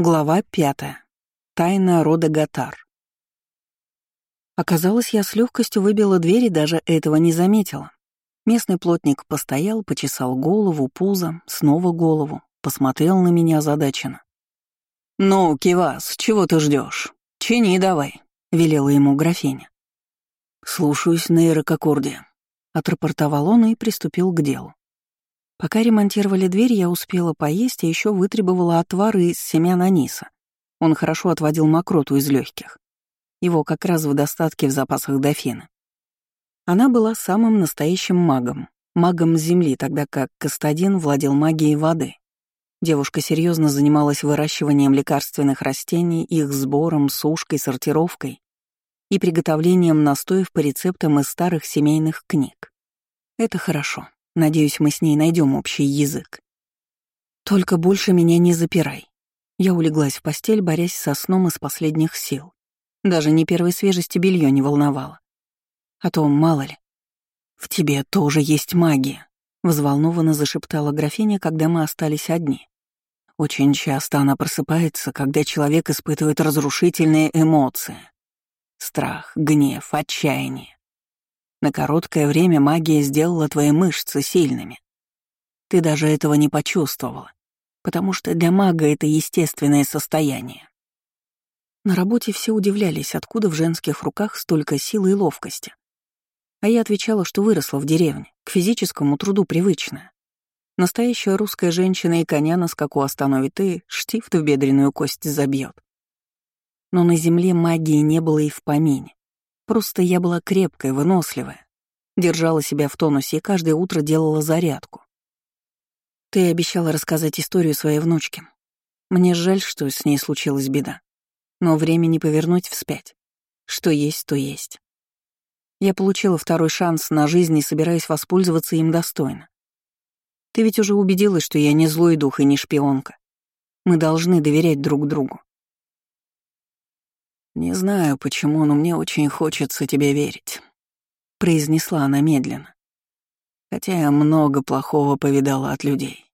Глава пятая. Тайна рода Гатар. Оказалось, я с легкостью выбила дверь и даже этого не заметила. Местный плотник постоял, почесал голову, пузо, снова голову, посмотрел на меня озадаченно. «Ну, Кивас, чего ты ждешь? Чини давай», — велела ему графиня. «Слушаюсь нейрококордия», — отрапортовал он и приступил к делу. Пока ремонтировали дверь, я успела поесть и еще вытребовала отвар из семян аниса. Он хорошо отводил мокроту из легких. Его как раз в достатке в запасах дофина. Она была самым настоящим магом, магом Земли, тогда как Кастадин владел магией воды. Девушка серьезно занималась выращиванием лекарственных растений, их сбором, сушкой, сортировкой и приготовлением настоев по рецептам из старых семейных книг. Это хорошо. Надеюсь, мы с ней найдем общий язык. Только больше меня не запирай. Я улеглась в постель, борясь со сном из последних сил. Даже не первой свежести белье не волновало. А то, мало ли. «В тебе тоже есть магия», — взволнованно зашептала графиня, когда мы остались одни. Очень часто она просыпается, когда человек испытывает разрушительные эмоции. Страх, гнев, отчаяние. На короткое время магия сделала твои мышцы сильными. Ты даже этого не почувствовала, потому что для мага это естественное состояние. На работе все удивлялись, откуда в женских руках столько силы и ловкости. А я отвечала, что выросла в деревне, к физическому труду привычная. Настоящая русская женщина и коня на скаку остановит и штифт в бедренную кость забьет. Но на земле магии не было и в помине. Просто я была крепкая, выносливая, держала себя в тонусе и каждое утро делала зарядку. Ты обещала рассказать историю своей внучке. Мне жаль, что с ней случилась беда. Но времени повернуть вспять. Что есть, то есть. Я получила второй шанс на жизнь и собираюсь воспользоваться им достойно. Ты ведь уже убедилась, что я не злой дух и не шпионка. Мы должны доверять друг другу. «Не знаю почему, но мне очень хочется тебе верить», — произнесла она медленно. «Хотя я много плохого повидала от людей.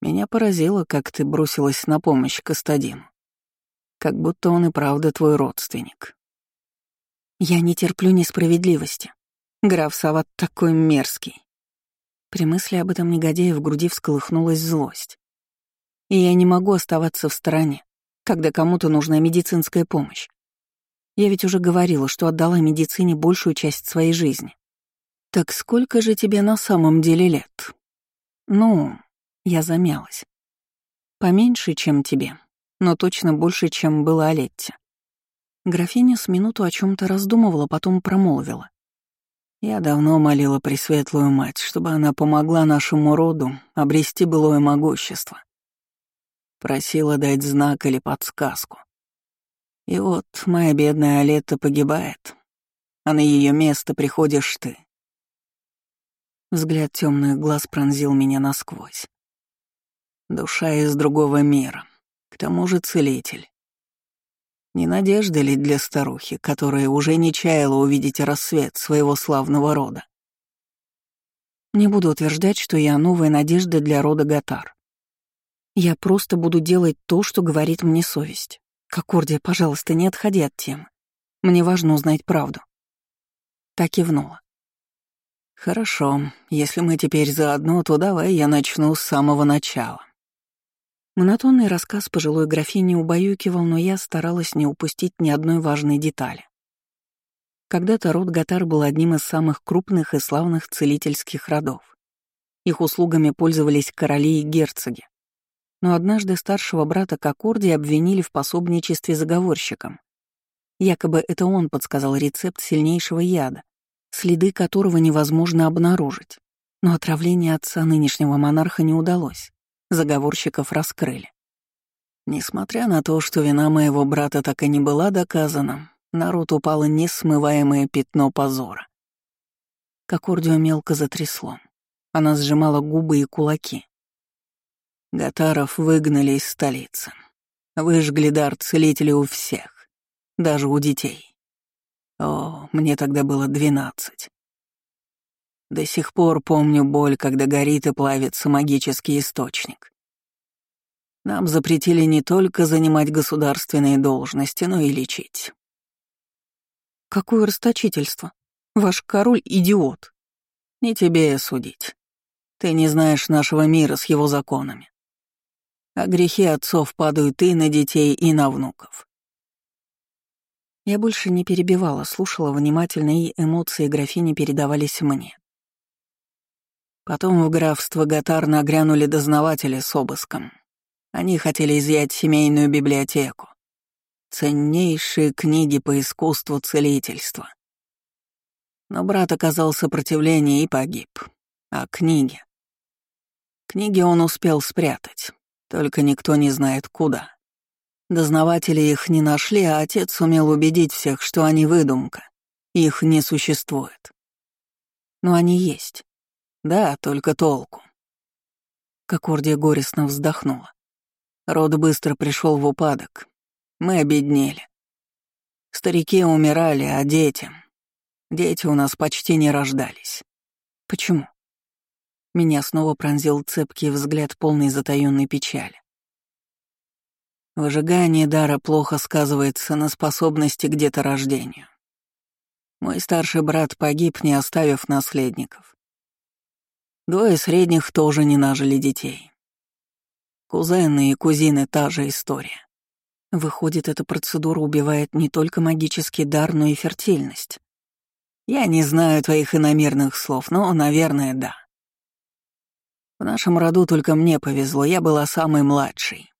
Меня поразило, как ты бросилась на помощь Кастадину. Как будто он и правда твой родственник». «Я не терплю несправедливости. Граф Сават такой мерзкий». При мысли об этом негодяе в груди всколыхнулась злость. И я не могу оставаться в стороне когда кому-то нужна медицинская помощь. Я ведь уже говорила, что отдала медицине большую часть своей жизни. Так сколько же тебе на самом деле лет? Ну, я замялась. Поменьше, чем тебе, но точно больше, чем было Олетте. Графиня с минуту о чем то раздумывала, потом промолвила. Я давно молила Пресветлую Мать, чтобы она помогла нашему роду обрести былое могущество. Просила дать знак или подсказку. И вот моя бедная Алета погибает, а на ее место приходишь ты. Взгляд темных глаз пронзил меня насквозь. Душа из другого мира, к тому же целитель. Не надежда ли для старухи, которая уже не чаяла увидеть рассвет своего славного рода? Не буду утверждать, что я новая надежда для рода Гатар. Я просто буду делать то, что говорит мне совесть. Кокордия, пожалуйста, не отходи от темы. Мне важно узнать правду. Так кивнула. Хорошо, если мы теперь заодно, то давай я начну с самого начала. Монотонный рассказ пожилой графини убаюкивал, но я старалась не упустить ни одной важной детали. Когда-то род Гатар был одним из самых крупных и славных целительских родов. Их услугами пользовались короли и герцоги, но однажды старшего брата Кокорди обвинили в пособничестве заговорщикам. Якобы это он подсказал рецепт сильнейшего яда, следы которого невозможно обнаружить. Но отравление отца нынешнего монарха не удалось. Заговорщиков раскрыли. Несмотря на то, что вина моего брата так и не была доказана, народ упало несмываемое пятно позора. Кокордио мелко затрясло. Она сжимала губы и кулаки. Гатаров выгнали из столицы. Выжгли дар целителя у всех, даже у детей. О, мне тогда было двенадцать. До сих пор помню боль, когда горит и плавится магический источник. Нам запретили не только занимать государственные должности, но и лечить. Какое расточительство. Ваш король — идиот. Не тебе судить. Ты не знаешь нашего мира с его законами. А грехи отцов падают и на детей, и на внуков. Я больше не перебивала, слушала внимательно, и эмоции графини передавались мне. Потом в графство Гатар нагрянули дознаватели с обыском. Они хотели изъять семейную библиотеку. Ценнейшие книги по искусству целительства. Но брат оказал сопротивление и погиб. А книги? Книги он успел спрятать, только никто не знает куда. Дознаватели их не нашли, а отец сумел убедить всех, что они выдумка. Их не существует. Но они есть. Да, только толку. Кокордия горестно вздохнула. Род быстро пришел в упадок. Мы обеднели. Старики умирали, а дети... Дети у нас почти не рождались. Почему? Меня снова пронзил цепкий взгляд полной затаённой печали. Выжигание дара плохо сказывается на способности к деторождению. Мой старший брат погиб, не оставив наследников. Двое средних тоже не нажили детей. Кузены и кузины — та же история. Выходит, эта процедура убивает не только магический дар, но и фертильность. Я не знаю твоих иномерных слов, но, наверное, да. В нашем роду только мне повезло, я была самой младшей.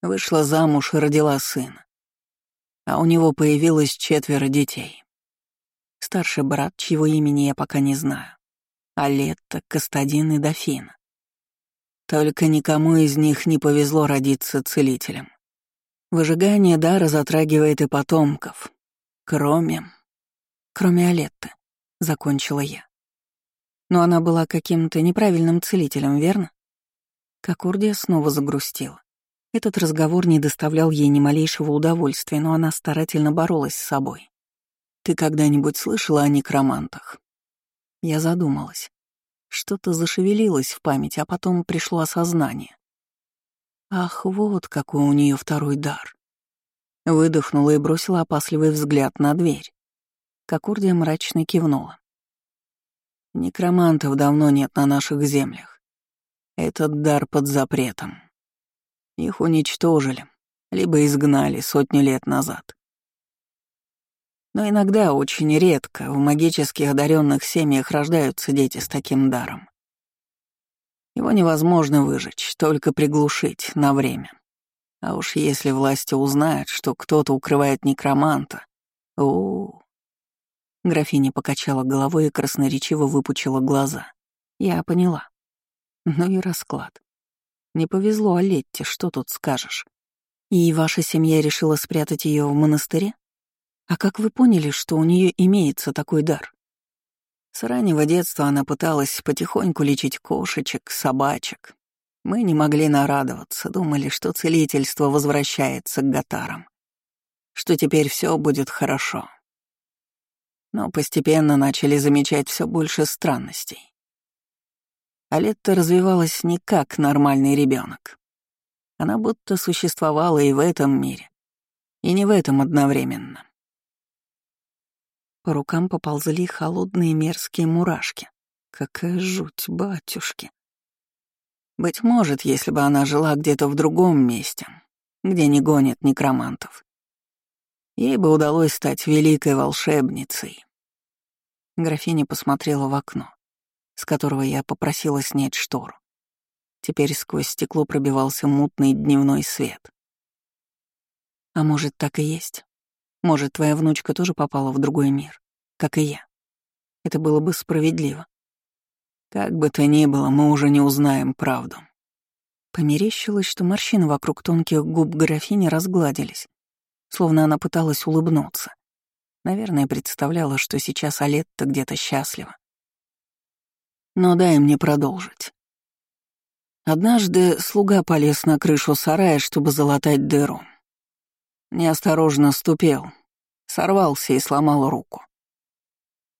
Вышла замуж и родила сына. А у него появилось четверо детей. Старший брат, чьего имени я пока не знаю. Алетта, Кастадин и Дофина. Только никому из них не повезло родиться целителем. Выжигание дара затрагивает и потомков. Кроме... Кроме Алетты, — закончила я. Но она была каким-то неправильным целителем, верно? Кокурдия снова загрустила. Этот разговор не доставлял ей ни малейшего удовольствия, но она старательно боролась с собой. «Ты когда-нибудь слышала о некромантах?» Я задумалась. Что-то зашевелилось в памяти, а потом пришло осознание. Ах, вот какой у нее второй дар. Выдохнула и бросила опасливый взгляд на дверь. Кокурдия мрачно кивнула. Некромантов давно нет на наших землях. Этот дар под запретом. Их уничтожили, либо изгнали сотню лет назад. Но иногда, очень редко, в магически одаренных семьях рождаются дети с таким даром. Его невозможно выжечь, только приглушить на время. А уж если власти узнают, что кто-то укрывает некроманта, у, -у, -у. Графиня покачала головой и красноречиво выпучила глаза. Я поняла. Ну и расклад. Не повезло Олетте, что тут скажешь. И ваша семья решила спрятать ее в монастыре? А как вы поняли, что у нее имеется такой дар? С раннего детства она пыталась потихоньку лечить кошечек, собачек. Мы не могли нарадоваться, думали, что целительство возвращается к гатарам, что теперь все будет хорошо. Но постепенно начали замечать все больше странностей. Алетта развивалась не как нормальный ребенок. Она будто существовала и в этом мире, и не в этом одновременно. По рукам поползли холодные мерзкие мурашки. Какая жуть, батюшки. Быть может, если бы она жила где-то в другом месте, где не гонят некромантов, ей бы удалось стать великой волшебницей. Графиня посмотрела в окно, с которого я попросила снять штору. Теперь сквозь стекло пробивался мутный дневной свет. А может, так и есть? Может, твоя внучка тоже попала в другой мир, как и я. Это было бы справедливо. Как бы то ни было, мы уже не узнаем правду. Померещилось, что морщины вокруг тонких губ графини разгладились, словно она пыталась улыбнуться. Наверное, представляла, что сейчас Алетта где-то счастлива. Но дай мне продолжить. Однажды слуга полез на крышу сарая, чтобы залатать дыру. Неосторожно ступил, сорвался и сломал руку.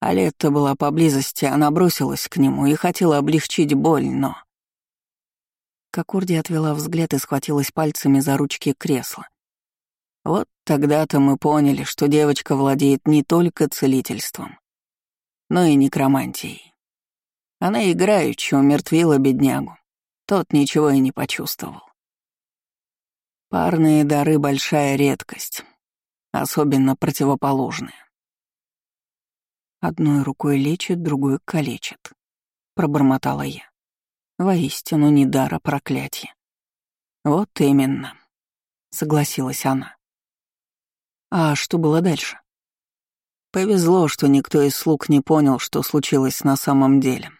А Летта была поблизости, она бросилась к нему и хотела облегчить боль, но... Кокорди отвела взгляд и схватилась пальцами за ручки кресла. Вот тогда-то мы поняли, что девочка владеет не только целительством, но и некромантией. Она играючи умертвила беднягу. Тот ничего и не почувствовал. Парные дары — большая редкость, особенно противоположные. Одной рукой лечит, другой калечит, — пробормотала я. Воистину не дар, а проклятие. Вот именно, — согласилась она. А что было дальше? Повезло, что никто из слуг не понял, что случилось на самом деле.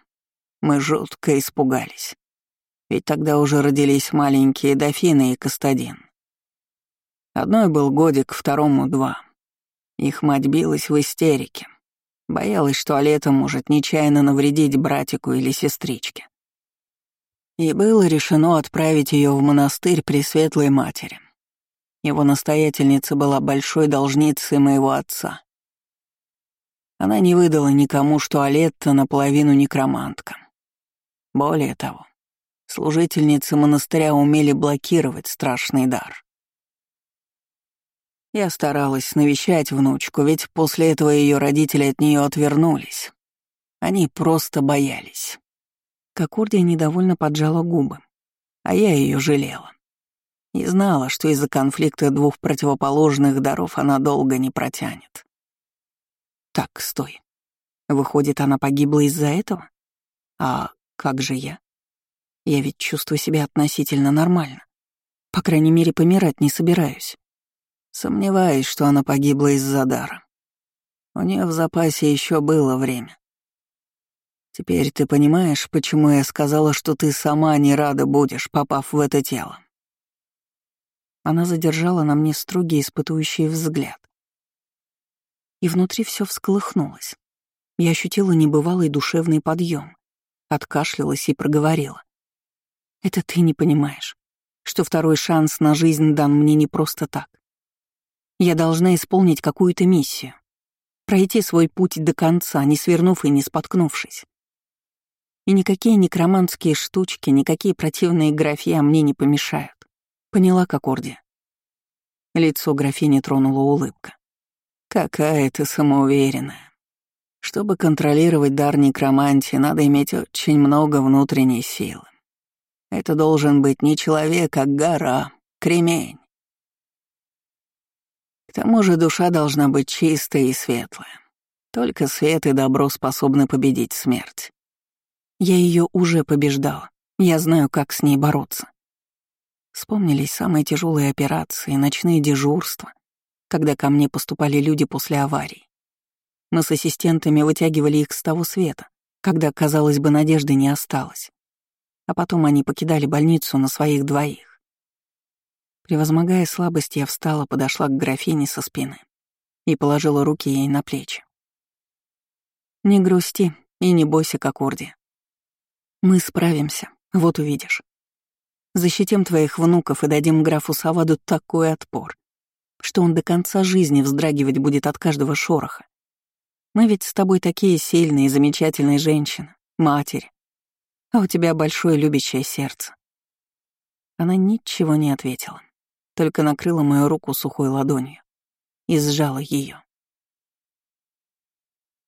Мы жутко испугались. Ведь тогда уже родились маленькие дофины и Кастадин. Одной был годик, второму — два. Их мать билась в истерике. Боялась, что Алета может нечаянно навредить братику или сестричке и было решено отправить ее в монастырь при Светлой Матери. Его настоятельница была большой должницей моего отца. Она не выдала никому, что Алетта наполовину некромантка. Более того, служительницы монастыря умели блокировать страшный дар. Я старалась навещать внучку, ведь после этого ее родители от нее отвернулись. Они просто боялись. Кокурдия недовольно поджала губы, а я ее жалела. И знала, что из-за конфликта двух противоположных даров она долго не протянет. Так, стой. Выходит, она погибла из-за этого? А как же я? Я ведь чувствую себя относительно нормально. По крайней мере, помирать не собираюсь. Сомневаюсь, что она погибла из-за дара. У нее в запасе еще было время. Теперь ты понимаешь, почему я сказала, что ты сама не рада будешь, попав в это тело?» Она задержала на мне строгий испытующий взгляд. И внутри все всколыхнулось. Я ощутила небывалый душевный подъем, откашлялась и проговорила. «Это ты не понимаешь, что второй шанс на жизнь дан мне не просто так. Я должна исполнить какую-то миссию, пройти свой путь до конца, не свернув и не споткнувшись. И никакие некроманские штучки, никакие противные графья мне не помешают. Поняла, как Орди? Лицо графини тронула улыбка. Какая ты самоуверенная. Чтобы контролировать дар некромантии, надо иметь очень много внутренней силы. Это должен быть не человек, а гора, кремень. К тому же душа должна быть чистая и светлая. Только свет и добро способны победить смерть. Я ее уже побеждала. Я знаю, как с ней бороться. Вспомнились самые тяжелые операции, ночные дежурства, когда ко мне поступали люди после аварий. Мы с ассистентами вытягивали их с того света, когда, казалось бы, надежды не осталось. А потом они покидали больницу на своих двоих. Превозмогая слабость, я встала, подошла к графине со спины и положила руки ей на плечи. «Не грусти и не бойся, как Орди. Мы справимся, вот увидишь. Защитим твоих внуков и дадим графу Саваду такой отпор, что он до конца жизни вздрагивать будет от каждого шороха. Мы ведь с тобой такие сильные и замечательные женщины, матери. А у тебя большое любящее сердце. Она ничего не ответила, только накрыла мою руку сухой ладонью и сжала ее.